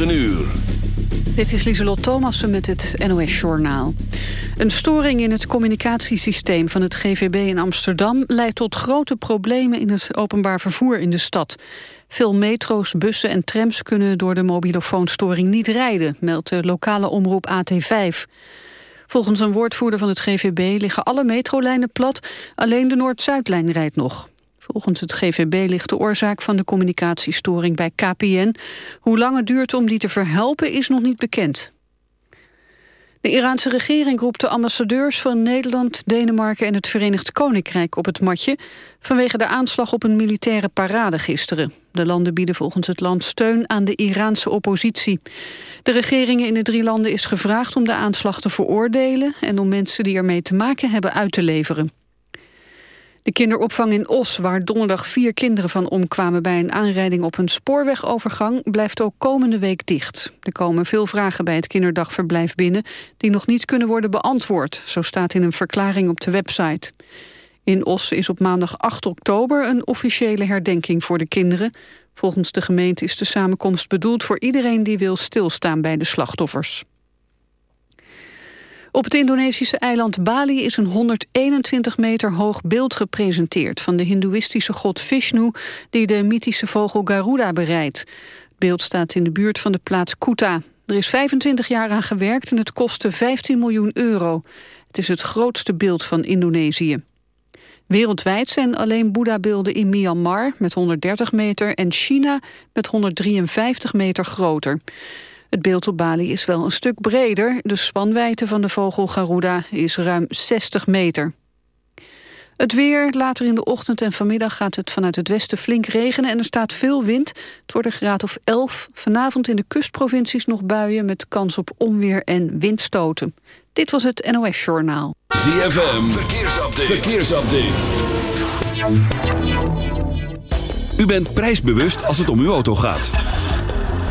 Uur. Dit is Lieselot Thomassen met het NOS-journaal. Een storing in het communicatiesysteem van het GVB in Amsterdam... leidt tot grote problemen in het openbaar vervoer in de stad. Veel metro's, bussen en trams kunnen door de mobilofoonstoring niet rijden... meldt de lokale omroep AT5. Volgens een woordvoerder van het GVB liggen alle metrolijnen plat... alleen de Noord-Zuidlijn rijdt nog. Volgens het GVB ligt de oorzaak van de communicatiestoring bij KPN. Hoe lang het duurt om die te verhelpen is nog niet bekend. De Iraanse regering roept de ambassadeurs van Nederland, Denemarken en het Verenigd Koninkrijk op het matje vanwege de aanslag op een militaire parade gisteren. De landen bieden volgens het land steun aan de Iraanse oppositie. De regeringen in de drie landen is gevraagd om de aanslag te veroordelen en om mensen die ermee te maken hebben uit te leveren. De kinderopvang in Os, waar donderdag vier kinderen van omkwamen... bij een aanrijding op een spoorwegovergang, blijft ook komende week dicht. Er komen veel vragen bij het kinderdagverblijf binnen... die nog niet kunnen worden beantwoord, zo staat in een verklaring op de website. In Os is op maandag 8 oktober een officiële herdenking voor de kinderen. Volgens de gemeente is de samenkomst bedoeld voor iedereen die wil stilstaan bij de slachtoffers. Op het Indonesische eiland Bali is een 121 meter hoog beeld gepresenteerd... van de hindoeïstische god Vishnu die de mythische vogel Garuda bereidt. Het beeld staat in de buurt van de plaats Kuta. Er is 25 jaar aan gewerkt en het kostte 15 miljoen euro. Het is het grootste beeld van Indonesië. Wereldwijd zijn alleen Boeddha-beelden in Myanmar met 130 meter... en China met 153 meter groter. Het beeld op Bali is wel een stuk breder. De spanwijdte van de vogel Garuda is ruim 60 meter. Het weer, later in de ochtend en vanmiddag gaat het vanuit het westen flink regenen en er staat veel wind. Het wordt een graad of 11. Vanavond in de kustprovincies nog buien met kans op onweer en windstoten. Dit was het NOS Journaal. ZFM, verkeersupdate. verkeersupdate. U bent prijsbewust als het om uw auto gaat.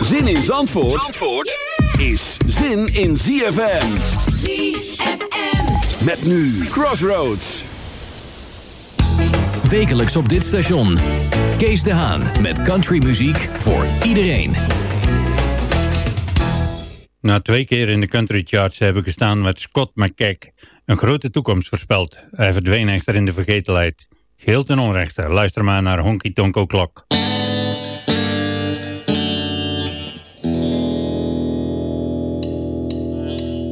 Zin in Zandvoort, Zandvoort is zin in ZFM. ZFM. Met nu Crossroads. Wekelijks op dit station. Kees de Haan met countrymuziek voor iedereen. Na twee keer in de country charts hebben gestaan met Scott McKeck een grote toekomst voorspeld. Hij verdween echter in de vergetelheid. Geheel ten onrechte. Luister maar naar Honky Tonko Klok.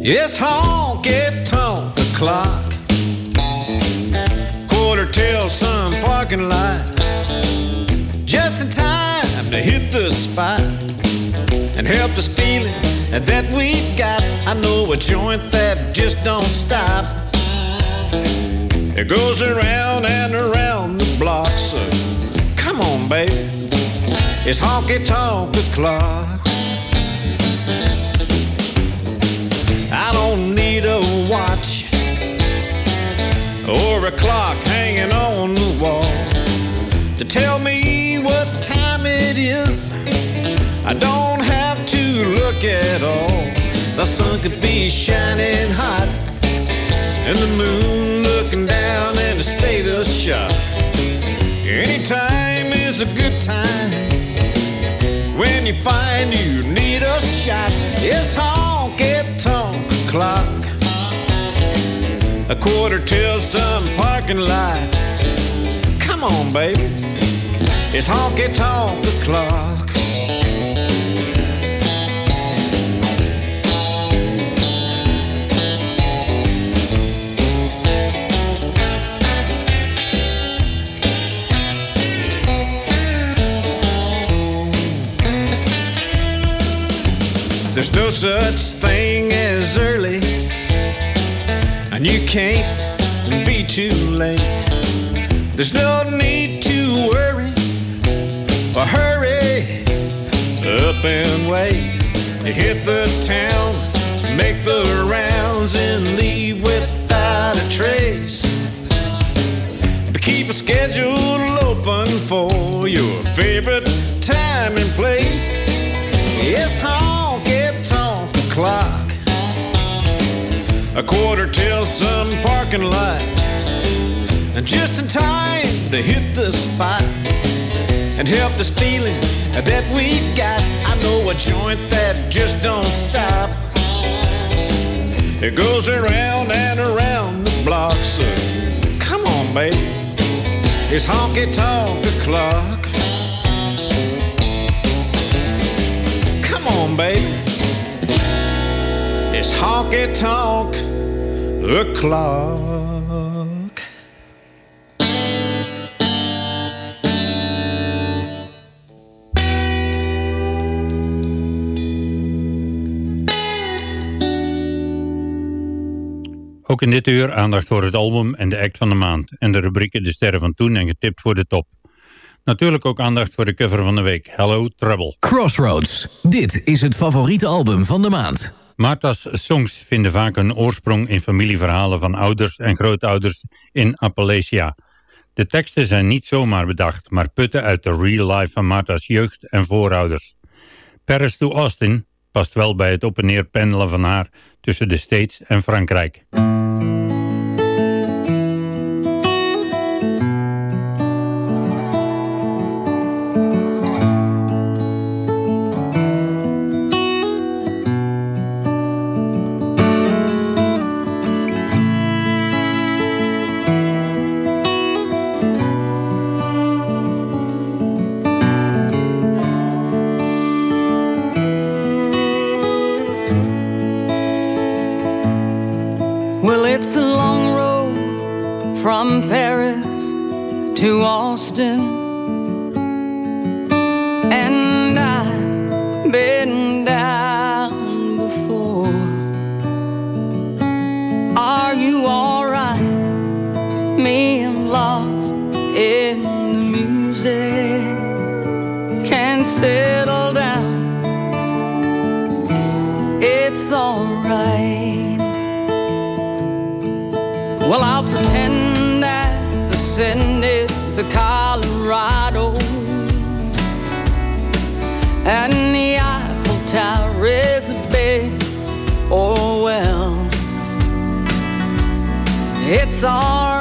It's honky tonk o'clock. Quarter till some parking lot. Just in time to hit the spot and help us feeling that we've got. I know a joint that just don't stop. It goes around and around the block. So come on, baby. It's honky tonk o'clock. Clock hanging on the wall to tell me what time it is. I don't have to look at all. The sun could be shining hot and the moon looking down in a state of shock. Anytime is a good time when you find you need a shot. It's honky tonk clock a quarter till some parking lot. Come on, baby, it's honky tonk o'clock. There's no such and you can't be too late. There's no need to worry or hurry up and wait. Hit the town, make the rounds, and leave without a trace. But keep a schedule open for your favorite time and place. Yes, honky tonk clock. A quarter till some parking lot. And just in time to hit the spot and help this feeling that we got. I know a joint that just don't stop. It goes around and around the block, so come on, baby. It's honky tonk o'clock. Come on, baby. It's honky tonk o'clock. Ook in dit uur aandacht voor het album en de act van de maand. En de rubrieken De Sterren van Toen en Getipt voor de Top. Natuurlijk ook aandacht voor de cover van de week. Hello Trouble. Crossroads. Dit is het favoriete album van de maand. Martha's songs vinden vaak hun oorsprong in familieverhalen van ouders en grootouders in Appalachia. De teksten zijn niet zomaar bedacht, maar putten uit de real life van Martha's jeugd en voorouders. Paris to Austin past wel bij het op en neer pendelen van haar tussen de States en Frankrijk. To Austin. And I've been down before. Are you alright? Me, I'm lost in the music. Can't settle down. It's alright. Well, I'll pretend that the sin is the Colorado. And the Eiffel Tower is a big oh well it's alright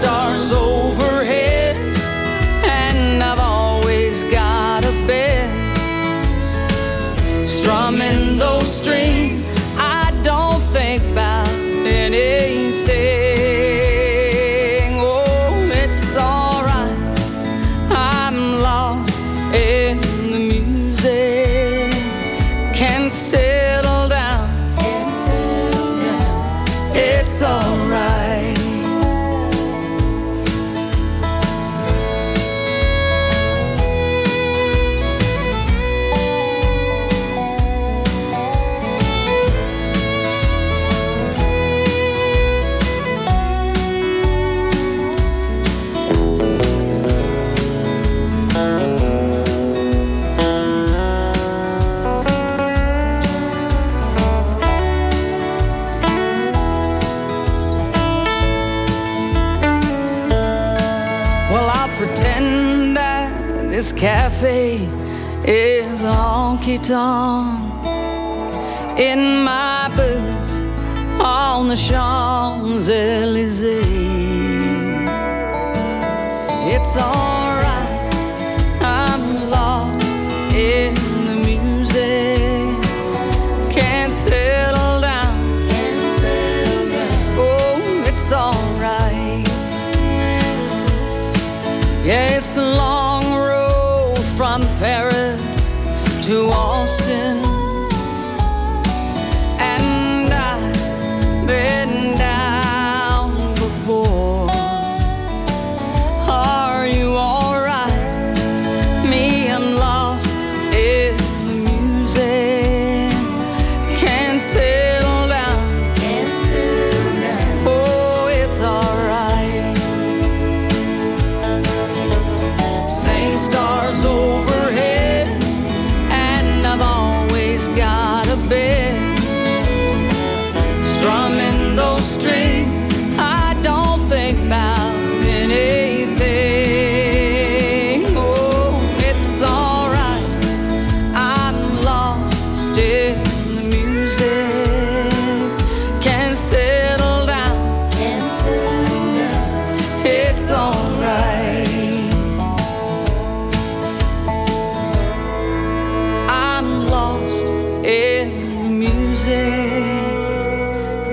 stars over cafe is honky tonk in my boots on the Champs Elysees. It's alright,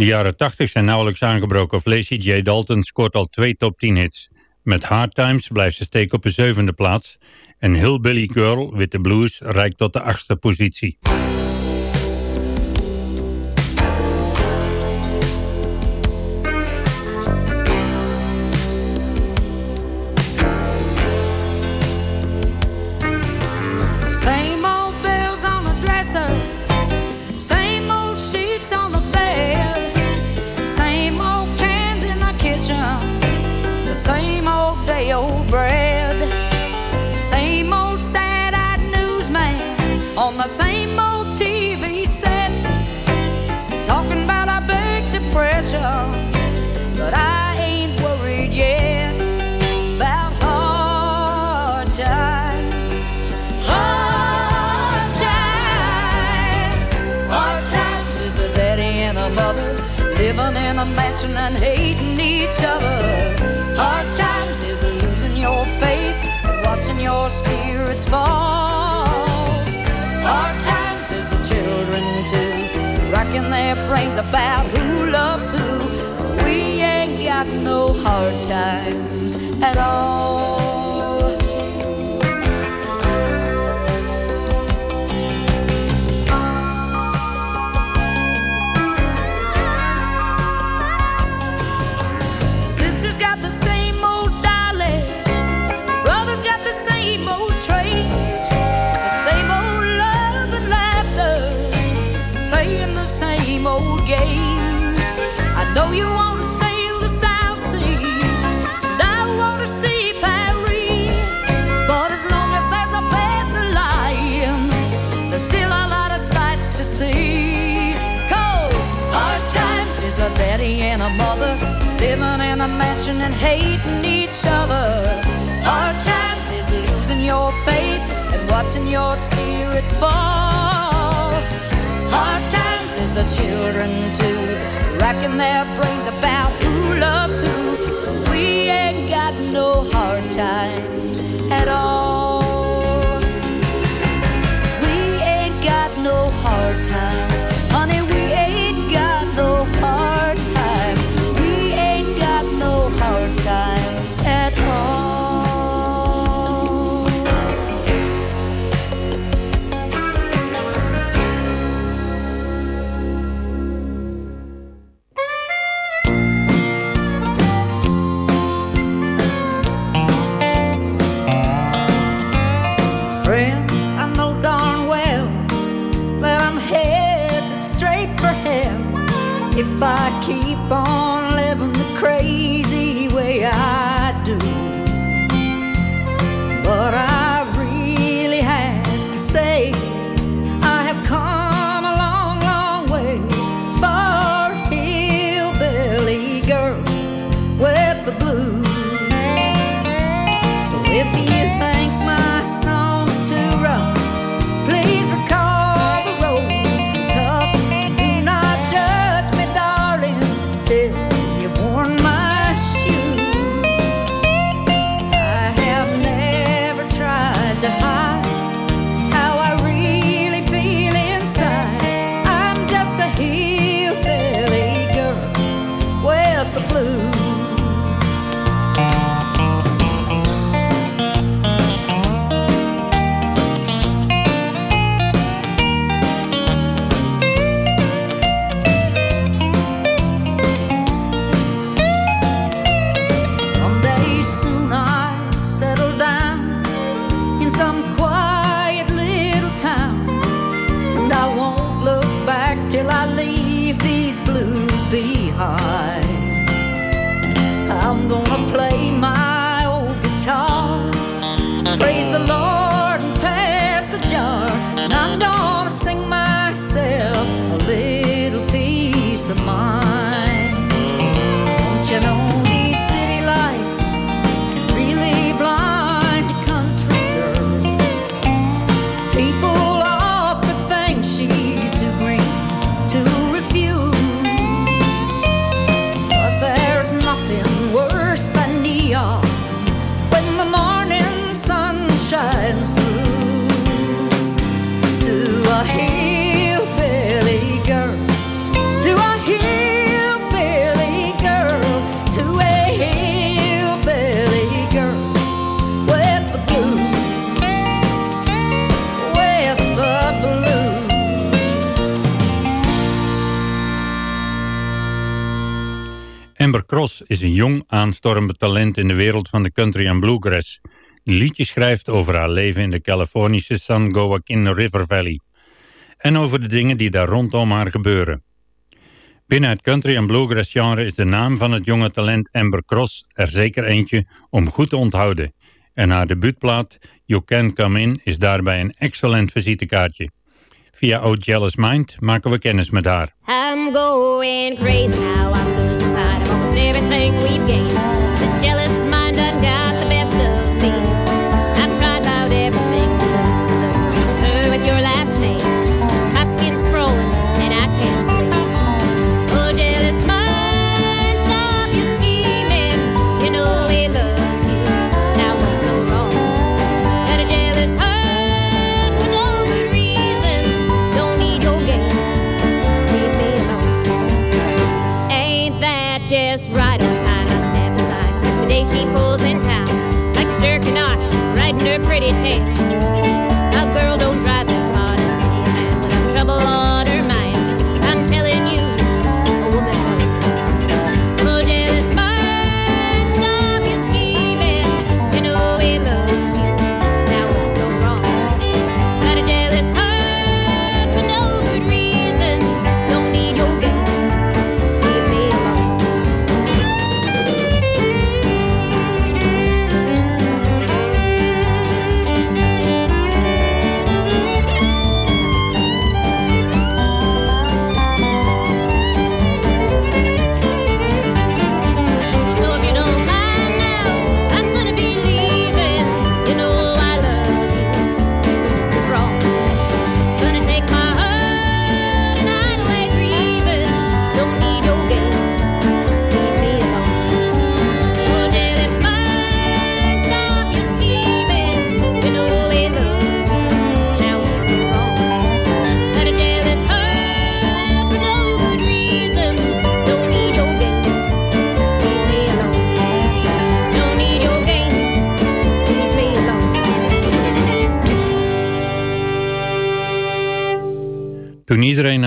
De jaren 80 zijn nauwelijks aangebroken of Lacey J. Dalton scoort al twee top 10 hits. Met Hard Times blijft ze steken op de zevende plaats en Hillbilly Girl with the Blues reikt tot de achtste positie. and hating each other. Hard times is losing your faith and watching your spirits fall. Hard times is the children too, racking their brains about who loves who. We ain't got no hard times at all. in a mansion and hating each other. Hard times is losing your faith and watching your spirits fall. Hard times is the children too, racking their brains about who loves who. We ain't got no hard times at all. the blues. Cross is een jong aanstormend talent in de wereld van de country en bluegrass. Die liedjes schrijft over haar leven in de Californische San Joaquin River Valley. En over de dingen die daar rondom haar gebeuren. Binnen het country en bluegrass genre is de naam van het jonge talent Amber Cross er zeker eentje om goed te onthouden. En haar debuutplaat You Can Come In is daarbij een excellent visitekaartje. Via O Jealous Mind maken we kennis met haar. I'm going crazy now. I'm everything we've gained. This jealous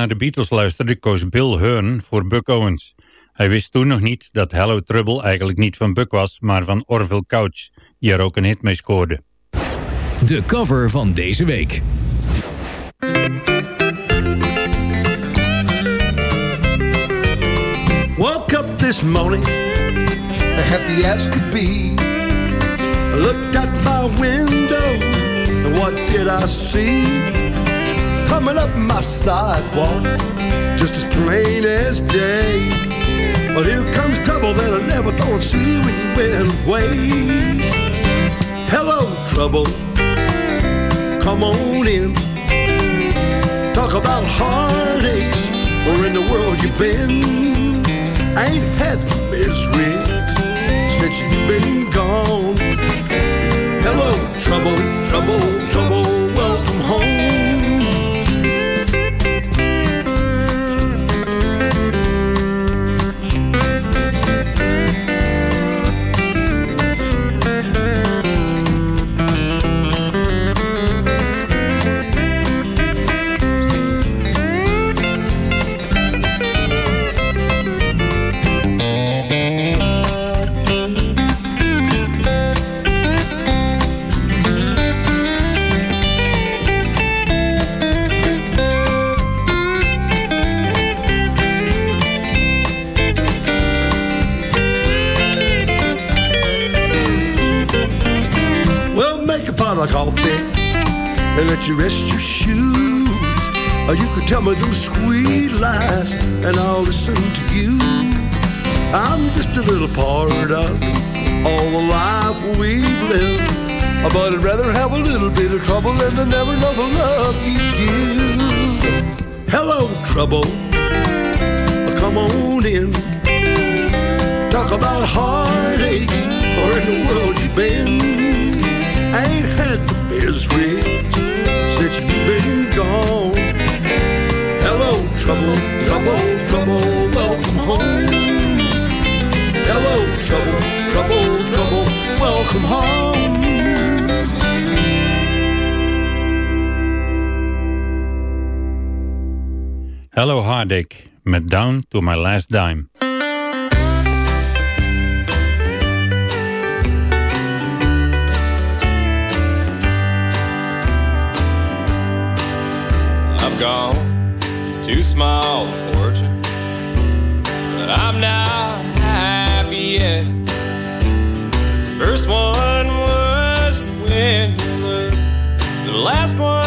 naar de Beatles luisterde, koos Bill Hearn voor Buck Owens. Hij wist toen nog niet dat Hello Trouble eigenlijk niet van Buck was, maar van Orville Couch, die er ook een hit mee scoorde. De cover van deze week. Woke up this morning, happy as could be. Looked out my window, and what did I see? Coming up my sidewalk, just as plain as day. But here comes trouble that I never thought I'd see when you went away. Hello, trouble, come on in. Talk about heartaches, where in the world you been? Ain't had misery since you've been gone. Hello, trouble, trouble, trouble, But I'd rather have a little bit of trouble than to never know the love you give. Hello, trouble. Come on in. Talk about heartaches, or in the world you've been. I ain't had the misery since you've been gone. Hello, trouble, trouble, trouble, welcome home. Hello, trouble, trouble, trouble, welcome home. Hello Heartache met Down to My Last Dime. I've gone too small a fortune, but I'm not happy yet. First one was when you looked, the last one.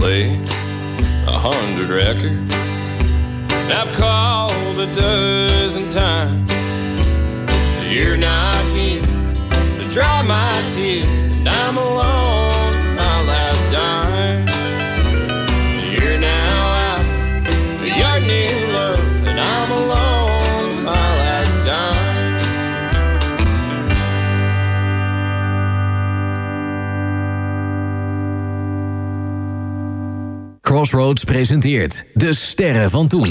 I played a hundred records. I've called a dozen times. You're not here to dry my tears, and I'm alone. Crossroads presenteert De Sterren van Toen.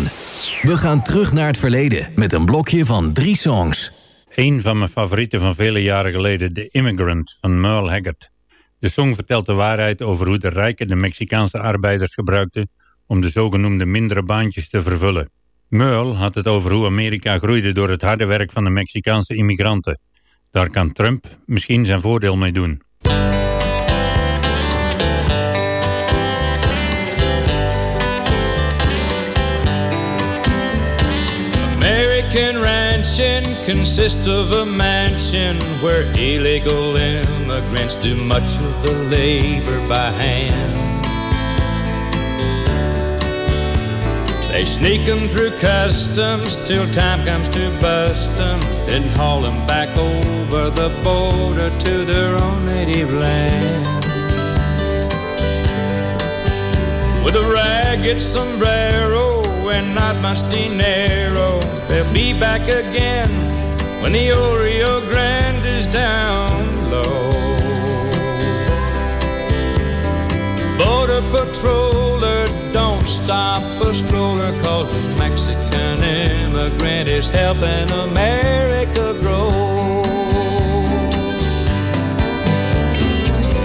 We gaan terug naar het verleden met een blokje van drie songs. Een van mijn favorieten van vele jaren geleden, The Immigrant van Merle Haggard. De song vertelt de waarheid over hoe de rijken de Mexicaanse arbeiders gebruikten om de zogenoemde mindere baantjes te vervullen. Merle had het over hoe Amerika groeide door het harde werk van de Mexicaanse immigranten. Daar kan Trump misschien zijn voordeel mee doen. Ranching consists of a mansion where illegal immigrants do much of the labor by hand. They sneak 'em through customs till time comes to bust bust 'em, then haul 'em back over the border to their own native land. With a ragged sombrero and not much dinero, they'll be back again when the old Rio Grande is down low. Border patroller, don't stop a stroller, cause the Mexican immigrant is helping America grow.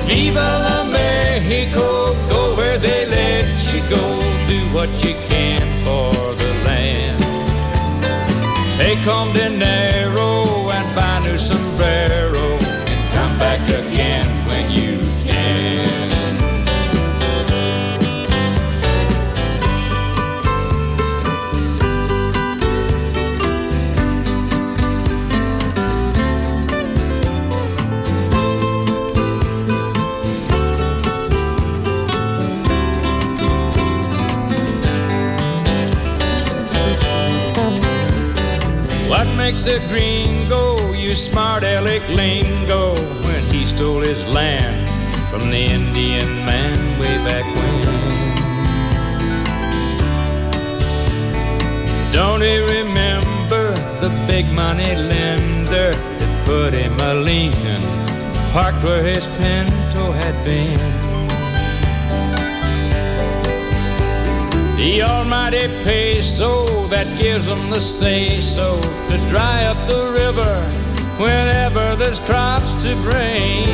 Viva la Mexico, go where they let you go, do what you can for. Take home dinero was a gringo, you smart aleck lingo, when he stole his land from the Indian man way back when. Don't he remember the big money lender that put him a Lincoln, parked where his pinto had been? The almighty peso that gives them the say-so to dry up the river whenever there's crops to bring.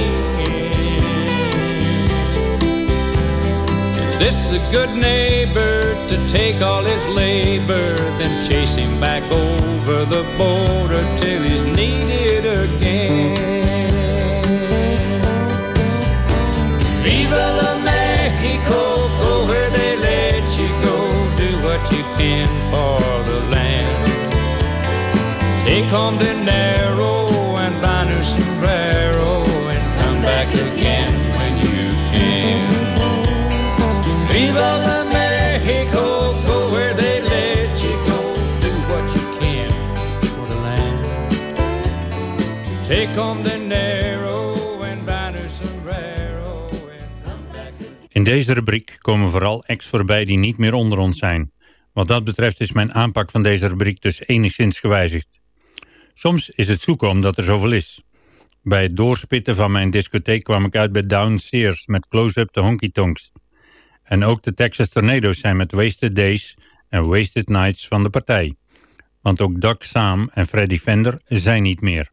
This a good neighbor to take all his labor, then chase him back over the border till he's needed again. Take home dinero and buy new sombrero and come back again when you can. Viva la Mexico, go where they let you go, do what you can for the land. Take home come again. In deze rubriek komen vooral acts voorbij die niet meer onder ons zijn. Wat dat betreft is mijn aanpak van deze rubriek dus enigszins gewijzigd. Soms is het zoeken omdat er zoveel is. Bij het doorspitten van mijn discotheek kwam ik uit bij Downstairs met Close Up de Honky Tonks. En ook de Texas Tornadoes zijn met Wasted Days en Wasted Nights van de partij. Want ook Doug Saam en Freddy Fender zijn niet meer.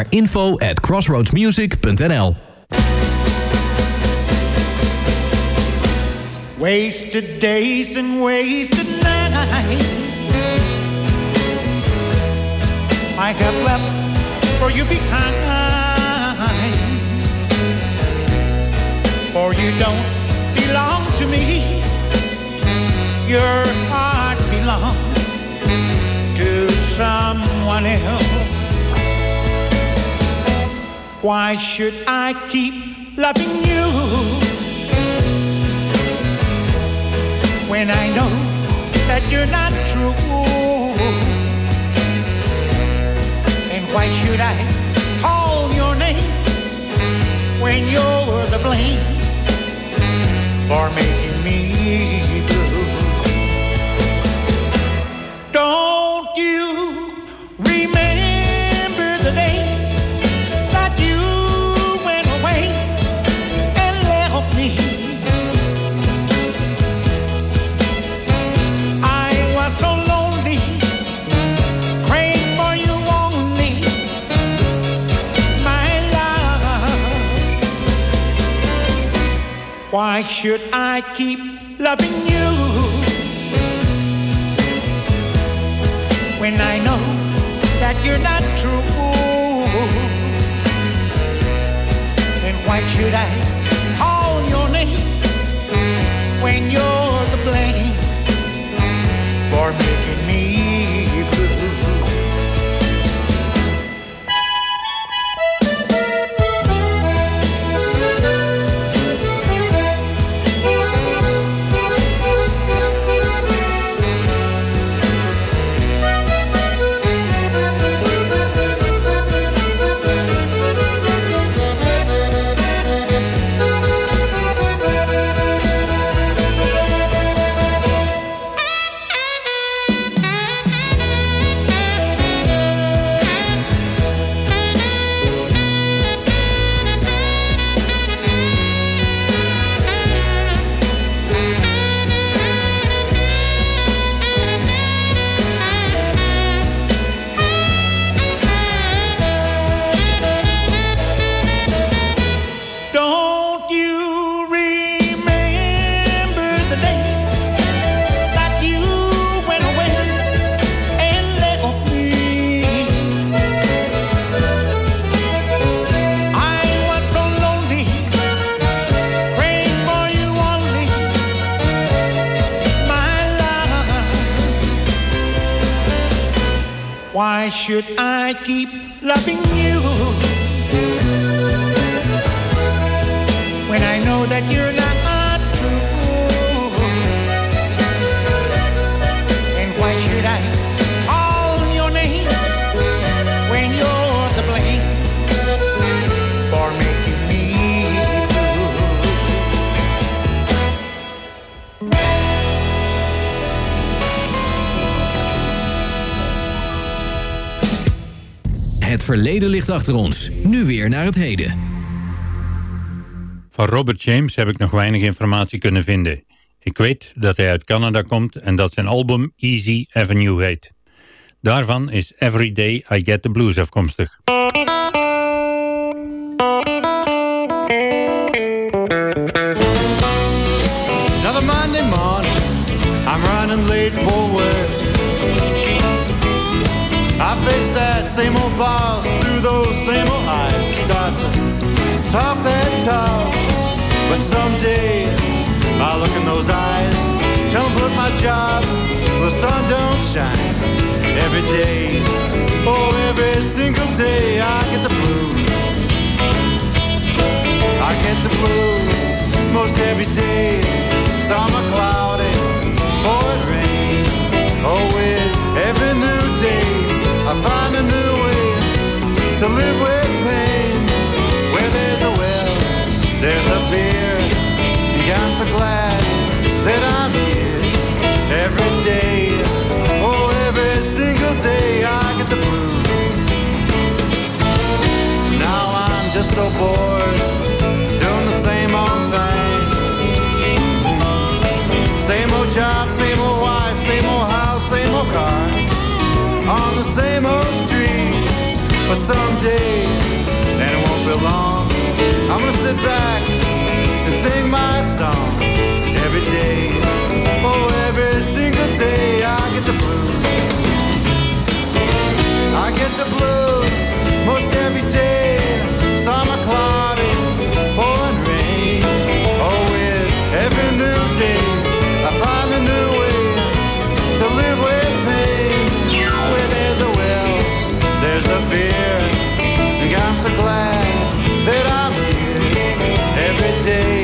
Naar info at crossroadsmusic.nl Wasted days and wasted nights I have left for you behind. For you don't belong to me. Your heart belongs to someone else. Why should I keep loving you when I know that you're not true? And why should I call your name when you're the blame for making me blue? Why should I keep loving you when I know that you're not true? And why should I call your name when you're the blame for me verleden ligt achter ons. Nu weer naar het heden. Van Robert James heb ik nog weinig informatie kunnen vinden. Ik weet dat hij uit Canada komt en dat zijn album Easy Avenue heet. Daarvan is Every Day I Get the Blues afkomstig. Same old boss through those same old eyes. It starts to talk that talk, but someday I look in those eyes, tell 'em put my job, the sun don't shine every day. Oh, every single day I get the blues. I get the blues most every day. Summer cloudy, to live with pain. Where there's a well, there's a beer. And I'm so glad that I'm here every day. Oh, every single day I get the blues. Now I'm just so bored doing the same old thing. Same old job, same old wife, same old house, same old car. On the same old street. But someday, and it won't be long, I'm gonna sit back and sing my songs every day. Oh, every single day I get the blues. I get the blues most every day. Summer pouring glad that I'm here every day.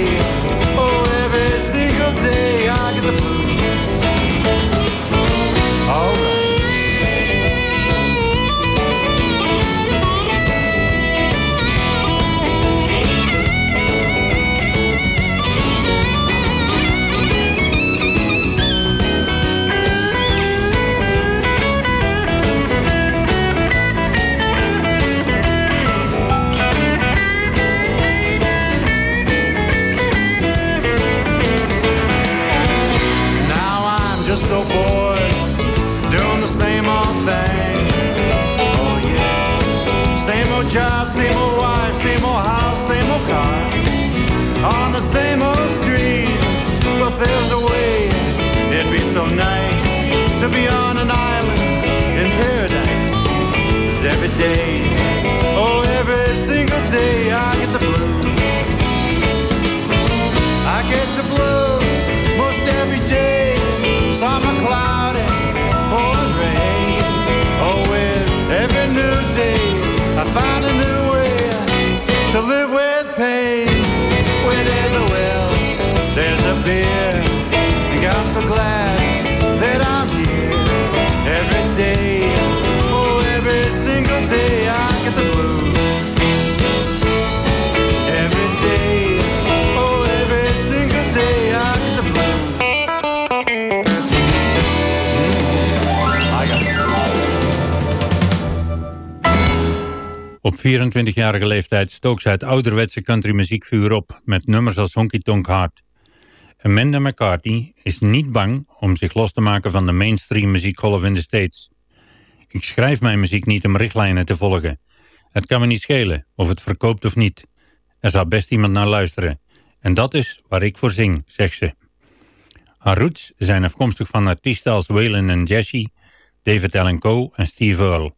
24-jarige leeftijd stook ze het ouderwetse countrymuziekvuur op met nummers als Honky Tonk Heart. Amanda McCarthy is niet bang om zich los te maken van de mainstream muziekgolf in de States. Ik schrijf mijn muziek niet om richtlijnen te volgen. Het kan me niet schelen of het verkoopt of niet. Er zal best iemand naar luisteren. En dat is waar ik voor zing, zegt ze. Haar roots zijn afkomstig van artiesten als Waylon en David Allen Coe en Steve Earle.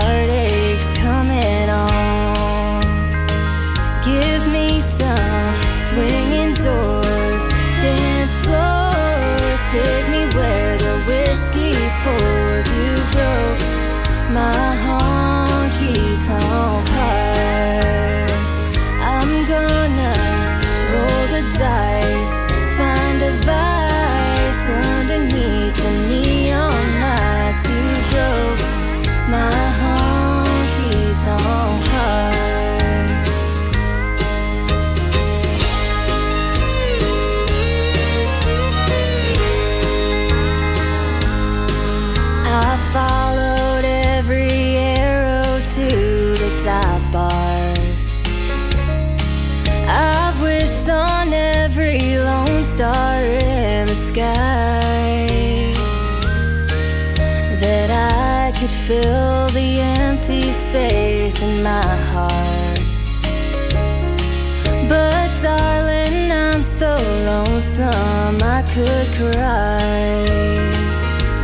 The could fill the empty space in my heart. But darling, I'm so lonesome I could cry.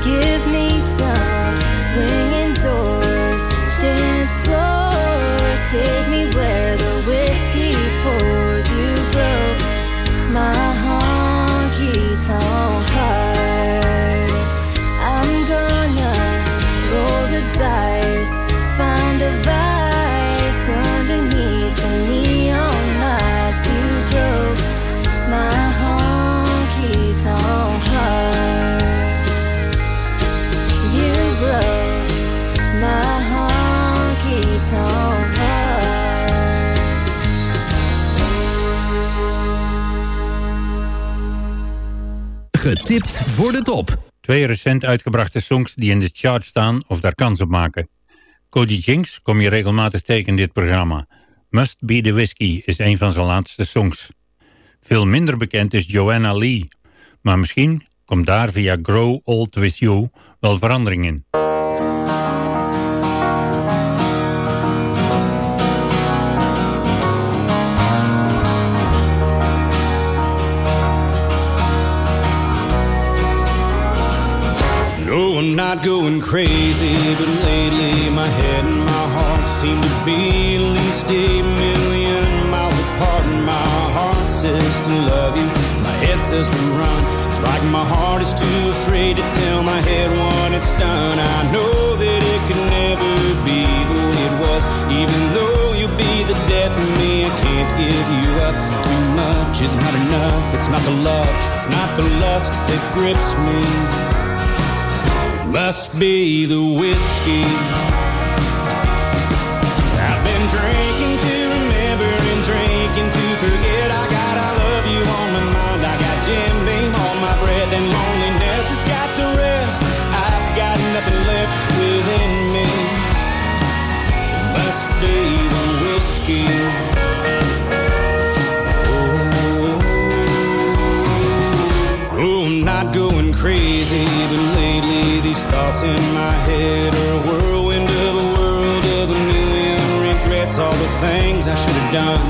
Give me some swinging doors, dance floors. Getipt voor de top. Twee recent uitgebrachte songs die in de chart staan of daar kans op maken. Cody Jinks kom je regelmatig tegen dit programma. Must Be The Whiskey is een van zijn laatste songs. Veel minder bekend is Joanna Lee. Maar misschien komt daar via Grow Old With You wel verandering in. I'm not going crazy, but lately my head and my heart seem to be at least a million miles apart. And my heart says to love you, my head says to run. It's like my heart is too afraid to tell my head what it's done. I know that it can never be the way it was, even though you'll be the death of me. I can't give you up. Too much is not enough. It's not the love, it's not the lust that grips me. Must be the whiskey. In my head are a whirlwind of a world of a million regrets. All the things I should have done,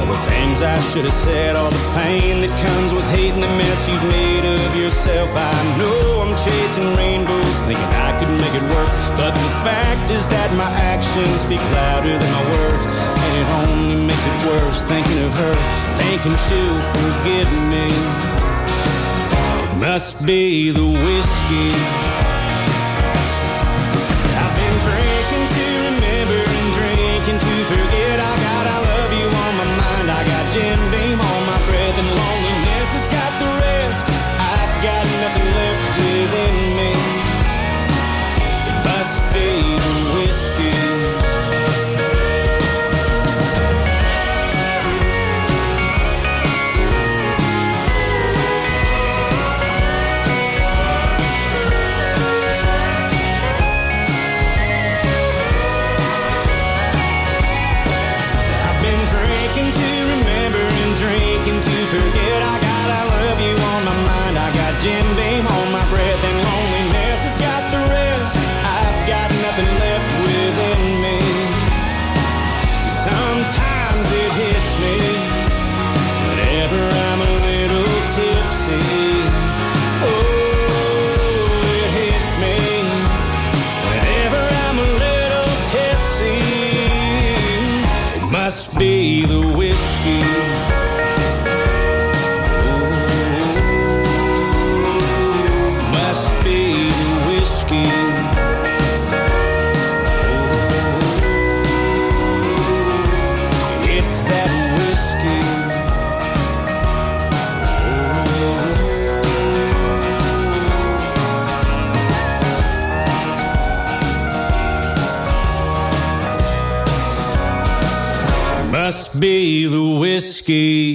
all the things I should have said, all the pain that comes with hating the mess you've made of yourself. I know I'm chasing rainbows, thinking I could make it work, but the fact is that my actions speak louder than my words, and it only makes it worse thinking of her, thinking she'll forgive me. Must be the whiskey. Whiskey.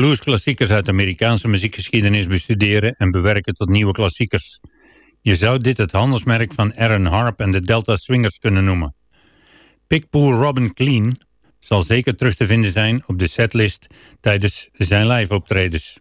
bluesklassiekers uit de Amerikaanse muziekgeschiedenis bestuderen en bewerken tot nieuwe klassiekers. Je zou dit het handelsmerk van Aaron Harp en de Delta Swingers kunnen noemen. Pickpool Robin Clean zal zeker terug te vinden zijn op de setlist tijdens zijn live optredens.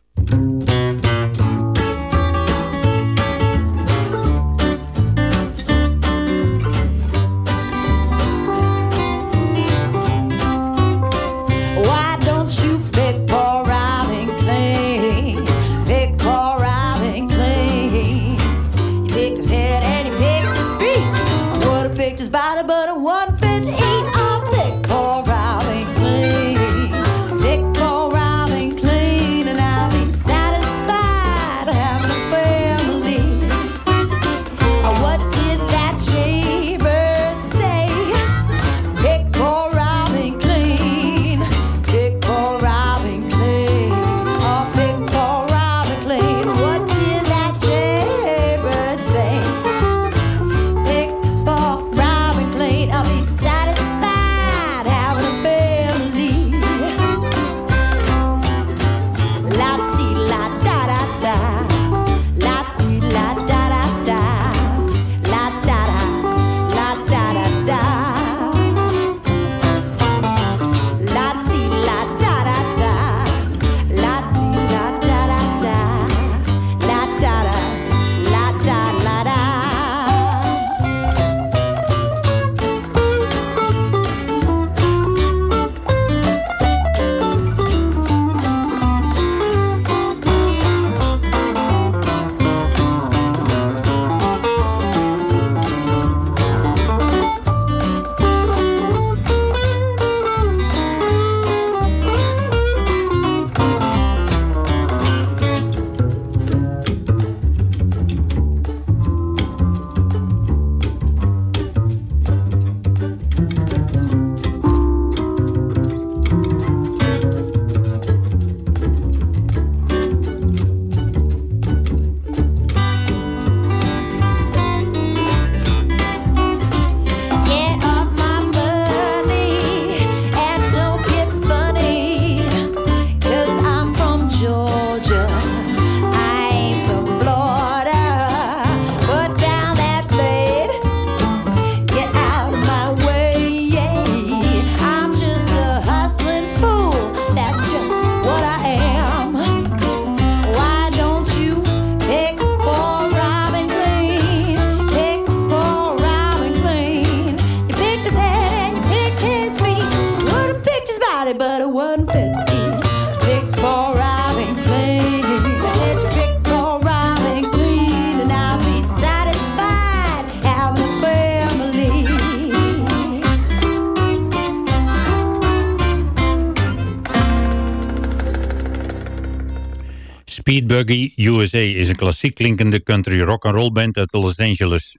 Carnegie USA is een klassiek klinkende country rock and roll band uit Los Angeles.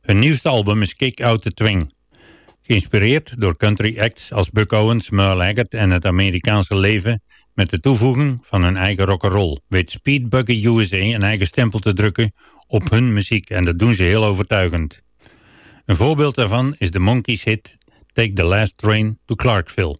Hun nieuwste album is Kick Out the Twang. Geïnspireerd door country acts als Buck Owens, Merle Haggard en het Amerikaanse leven met de toevoeging van hun eigen rock and roll weet Speedbuggy USA een eigen stempel te drukken op hun muziek en dat doen ze heel overtuigend. Een voorbeeld daarvan is de Monkeys hit Take the Last Train to Clarkville.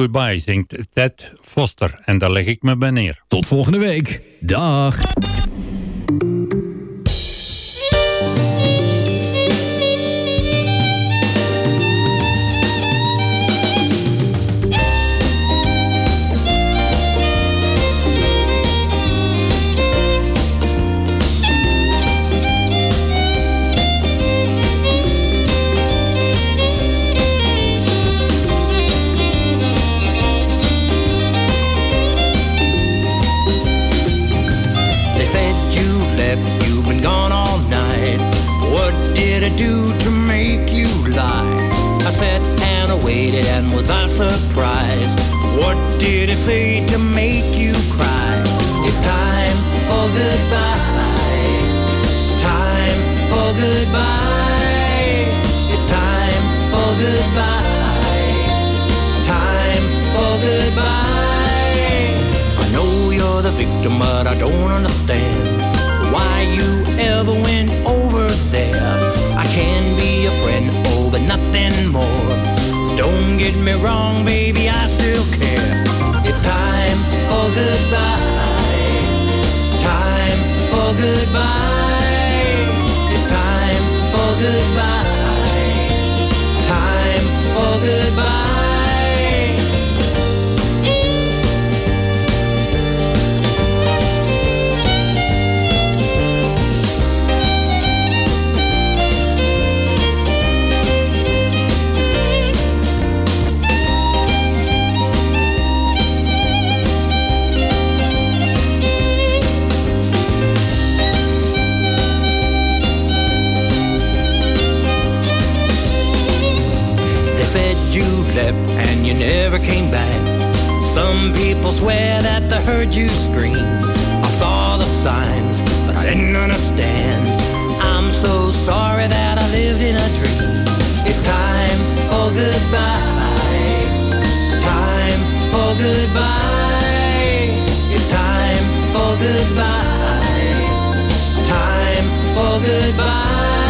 Goodbye zingt Ted Foster en daar leg ik me bij neer. Tot volgende week. Dag. Waited and was I surprised? What did I say to make you cry? It's time for goodbye. Time for goodbye. It's time for goodbye. Time for goodbye. I know you're the victim, but I don't understand why you me wrong, baby, I still care. It's time for goodbye. Time for goodbye. Never came back. Some people swear that they heard you scream. I saw the signs, but I didn't understand. I'm so sorry that I lived in a dream. It's time for goodbye. Time for goodbye. It's time for goodbye. Time for goodbye.